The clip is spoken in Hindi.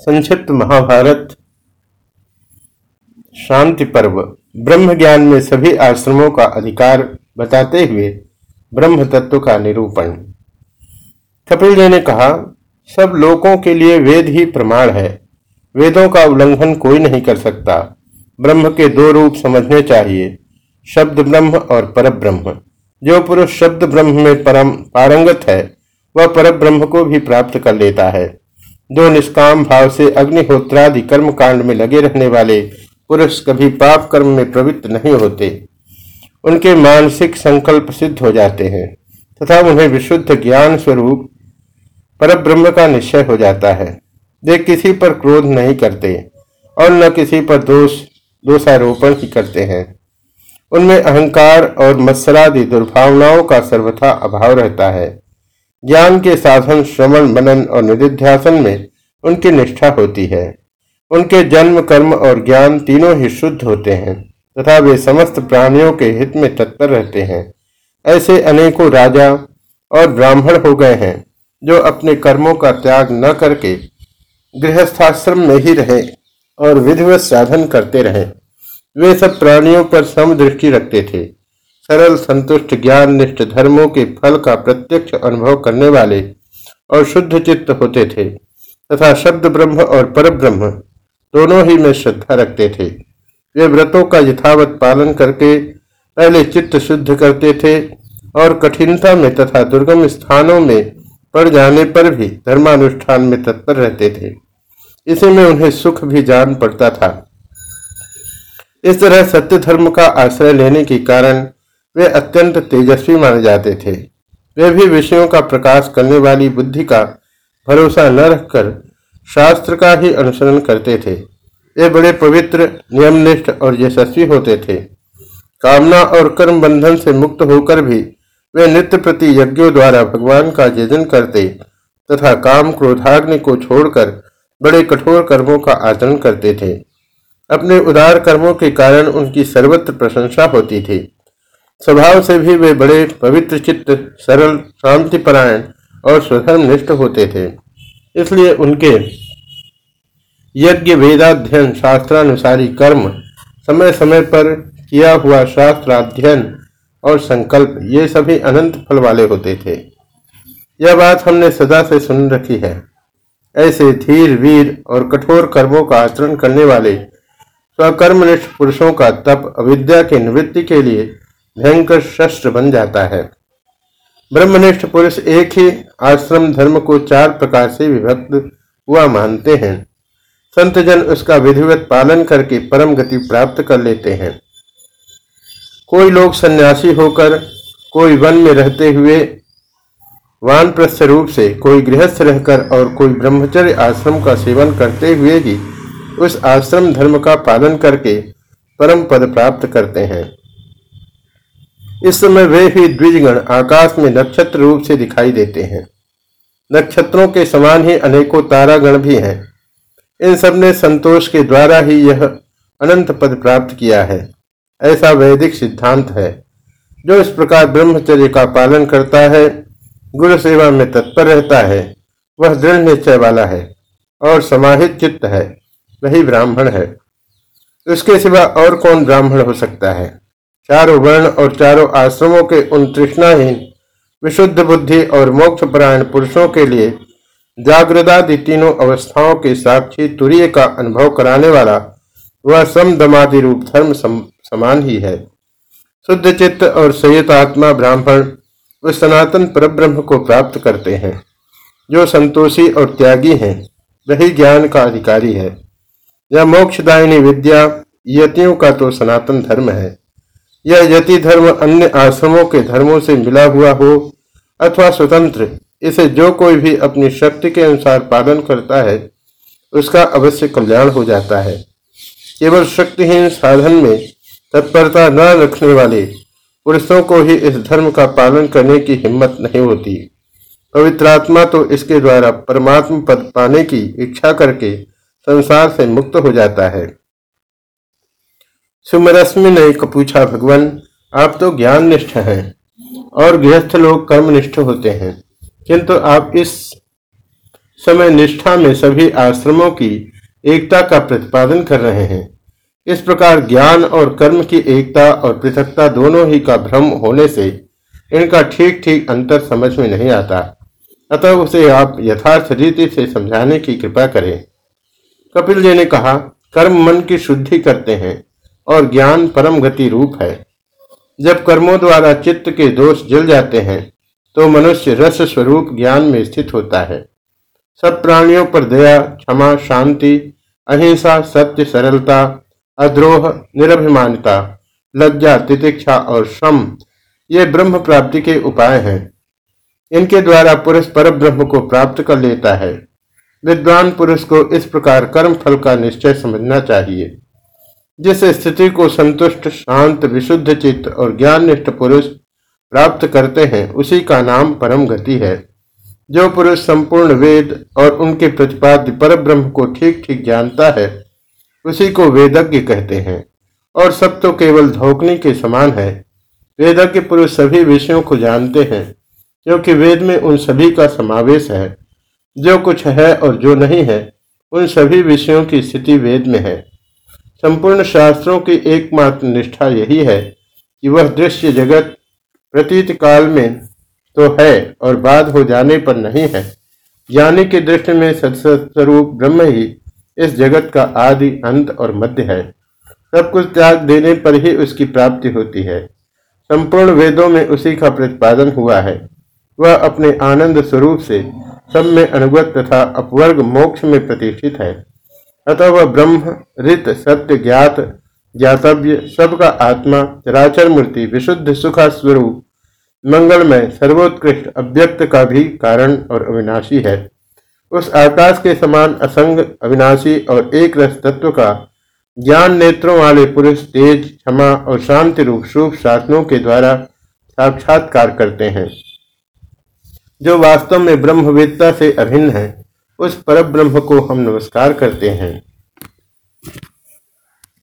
संक्षिप्त महाभारत, शांति पर्व। ब्रह्म ज्ञान में सभी आश्रमों का अधिकार बताते हुए ब्रह्म तत्व का निरूपण। कपिल जी ने कहा, सब लोगों के लिए वेद ही प्रमाण है। वेदों का उल्लंघन कोई नहीं कर सकता। ब्रह्म के दो रूप समझने चाहिए, शब्द ब्रह्म और पर ब्रह्म जो पुरुष शब्द ब्रह्म में परम पारंगत है, वह पर ब्रह्म को भी प्राप्त कर लेता है। जो निष्काम भाव से अग्निहोत्रादि कर्म कांड में लगे रहने वाले पुरुष कभी पाप कर्म में प्रवृत्त नहीं होते। उनके मानसिक संकल्प सिद्ध हो जाते हैं, तथा उन्हें विशुद्ध ज्ञान स्वरूप पर ब्रह्म का निश्चय हो जाता है। वे किसी पर क्रोध नहीं करते, और न किसी पर दोष, दोषारोपण ही करते हैं। उनमें अहंकार और मत्सरादि दुर्भावनाओं का सर्वथा अभाव रहता है। ज्ञान के साधन, श्रवण, मनन और निधिध्यासन में उनकी निष्ठा होती है। उनके जन्म, कर्म और ज्ञान तीनों ही शुद्ध होते हैं, तथा वे समस्त प्राणियों के हित में तत्पर रहते हैं। ऐसे अनेकों राजा और ब्राह्मण हो गए हैं, जो अपने कर्मों का त्याग न करके गृहस्थाश्रम में ही रहे और विधिवत साधन करते रहे। वे सब प्राणियों पर समदृष्टि रखते थे। सरल, संतुष्ट ज्ञान निष्ठ धर्मों के फल का प्रत्यक्ष अनुभव करने वाले और शुद्ध चित्त होते थे तथा शब्द ब्रह्म और पर ब्रह्म दोनों ही में श्रद्धा रखते थे। वे व्रतों का यथावत पालन करके पहले चित्त शुद्ध करते थे और कठिनता में तथा दुर्गम स्थानों में पड़ जाने पर भी धर्मानुष्ठान में तत्पर रहते थे। इसी में उन्हें सुख भी जान पड़ता था। इस तरह सत्य धर्म का आश्रय लेने के कारण वे अत्यंत तेजस्वी माने जाते थे। वे भी विषयों का प्रकाश करने वाली बुद्धि का भरोसा न रखकर शास्त्र का ही अनुसरण करते थे। वे बड़े पवित्र, नियमनिष्ठ और यशस्वी होते थे। कामना और कर्म बंधन से मुक्त होकर भी वे नित्य प्रति यज्ञों द्वारा भगवान का जजन करते तथा काम क्रोधाग्नि को छोड़कर बड़े कठोर कर्मों का आचरण करते थे। अपने उदार कर्मों के कारण उनकी सर्वत्र प्रशंसा होती थी। स्वभाव से भी वे बड़े पवित्र चित्त, सरल, शांतिपरायण और स्वधर्म निष्ठ होते थे। इसलिए उनके यज्ञ, वेदाध्ययन, शास्त्रानुसारी कर्म समय समय पर किया हुआ शास्त्राध्ययन और संकल्प, ये सभी अनंत फल वाले होते थे। यह बात हमने सदा से सुन रखी है। ऐसे धीर, वीर और कठोर कर्मों का आचरण करने वाले स्वकर्मनिष्ठ पुरुषों का तप, अविद्या के निवृत्ति के लिए भयंकर शस्त्र बन जाता है। ब्रह्मनिष्ठ पुरुष एक ही आश्रम धर्म को चार प्रकार से विभक्त हुआ मानते हैं। संत जन उसका विधिवत पालन करके परम गति प्राप्त कर लेते हैं। कोई लोग सन्यासी होकर कोई वन में रहते हुए वानप्रस्थ रूप से कोई गृहस्थ रहकर और कोई ब्रह्मचर्य आश्रम का सेवन करते हुए ही उस आश्रम धर्म का पालन करके परम पद प्राप्त करते हैं। इस समय वे ही द्विजगण आकाश में नक्षत्र रूप से दिखाई देते हैं। नक्षत्रों के समान ही अनेकों तारागण भी हैं। इन सबने संतोष के द्वारा ही यह अनंत पद प्राप्त किया है। ऐसा वैदिक सिद्धांत है, जो इस प्रकार ब्रह्मचर्य का पालन करता है गुरु सेवा में तत्पर रहता है, वह दृढ़ निश्चय वाला है, और समाहित चित्त है, वही ब्राह्मण है। उसके सिवा और कौन ब्राह्मण हो सकता है? चारों वर्ण और चारों आश्रमों के उन तृष्णाहीन विशुद्ध बुद्धि और मोक्षपरायण पुरुषों के लिए जागृदादि तीनों अवस्थाओं के साक्षी तुरीय का अनुभव कराने वाला वह समदमादि रूप धर्म सम, समान ही है। शुद्ध चित्त और संयत आत्मा ब्राह्मण उस सनातन परब्रह्म को प्राप्त करते हैं। जो संतोषी और त्यागी हैं वही ज्ञान का अधिकारी है। यह मोक्षदायिनी विद्या यतियों का तो सनातन धर्म है। यह यति धर्म अन्य आश्रमों के धर्मों से मिला हुआ हो, अथवा स्वतंत्र, इसे जो कोई भी अपनी शक्ति के अनुसार पालन करता है, उसका अवश्य कल्याण हो जाता है। केवल शक्तिहीन साधन में तत्परता न रखने वाले पुरुषों को ही इस धर्म का पालन करने की हिम्मत नहीं होती। पवित्रात्मा तो इसके द्वारा परमात्म पद पाने की इच्छा करके संसार से मुक्त हो जाता है। सुमरश्मि ने पूछा भगवान, आप तो ज्ञान निष्ठ हैं और गृहस्थ लोग कर्मनिष्ठ होते हैं। किंतु आप इस समय निष्ठा में सभी आश्रमों की एकता का प्रतिपादन कर रहे हैं। इस प्रकार ज्ञान और कर्म की एकता और पृथकता दोनों ही का भ्रम होने से इनका ठीक ठीक अंतर समझ में नहीं आता। अतः उसे आप यथार्थ रीति से समझाने की कृपा करें। कपिल जी ने कहा, कर्म मन की शुद्धि करते हैं। और ज्ञान परम गति रूप है। जब कर्मों द्वारा चित्त के दोष जल जाते हैं तो मनुष्य रस स्वरूप ज्ञान में स्थित होता है। सब प्राणियों पर दया, क्षमा, शांति, अहिंसा, सत्य, सरलता, अद्रोह, निरभिमानता, लज्जा, तितिक्षा और श्रम, ये ब्रह्म प्राप्ति के उपाय हैं। इनके द्वारा पुरुष पर ब्रह्म को प्राप्त कर लेता है। विद्वान पुरुष को इस प्रकार कर्म फल का निश्चय समझना चाहिए। जिस स्थिति को संतुष्ट, शांत, विशुद्ध चित्त और ज्ञान निष्ठ पुरुष प्राप्त करते हैं, उसी का नाम परम गति है। जो पुरुष संपूर्ण वेद और उनके प्रतिपाद्य पर ब्रह्म को ठीक ठीक जानता है, उसी को वेदज्ञ कहते हैं। और सब तो केवल धोकनी के समान है। वेदज्ञ पुरुष सभी विषयों को जानते हैं, क्योंकि वेद में उन सभी का समावेश है। जो कुछ है और जो नहीं है, उन सभी विषयों की स्थिति वेद में है। संपूर्ण शास्त्रों की एकमात्र निष्ठा यही है कि वह दृश्य जगत प्रतीत काल में तो है और बाद हो जाने पर नहीं है। ज्ञानी की दृष्टि में सत्स्वरूप ब्रह्म ही इस जगत का आदि, अंत और मध्य है। सब कुछ त्याग देने पर ही उसकी प्राप्ति होती है। संपूर्ण वेदों में उसी का प्रतिपादन हुआ है। वह अपने आनंद स्वरूप से सब में अनुगत तथा अपवर्ग मोक्ष में प्रतिष्ठित है। अतः वह ब्रह्म, रित, सत्य, ज्ञात, ज्ञातव्य, सबका आत्मा, चराचर मूर्ति, विशुद्ध, सुखा स्वरूप, मंगलमय, सर्वोत्कृष्ट, अव्यक्त का भी कारण और अविनाशी है। उस आकाश के समान असंग, अविनाशी और एक रस तत्व का ज्ञान नेत्रों वाले पुरुष तेज, क्षमा और शांति रूप, शुभ शासनों के द्वारा साक्षात्कार करते हैं। जो वास्तव में ब्रह्मवेदता से अभिन्न है उस परब्रह्म को हम नमस्कार करते हैं।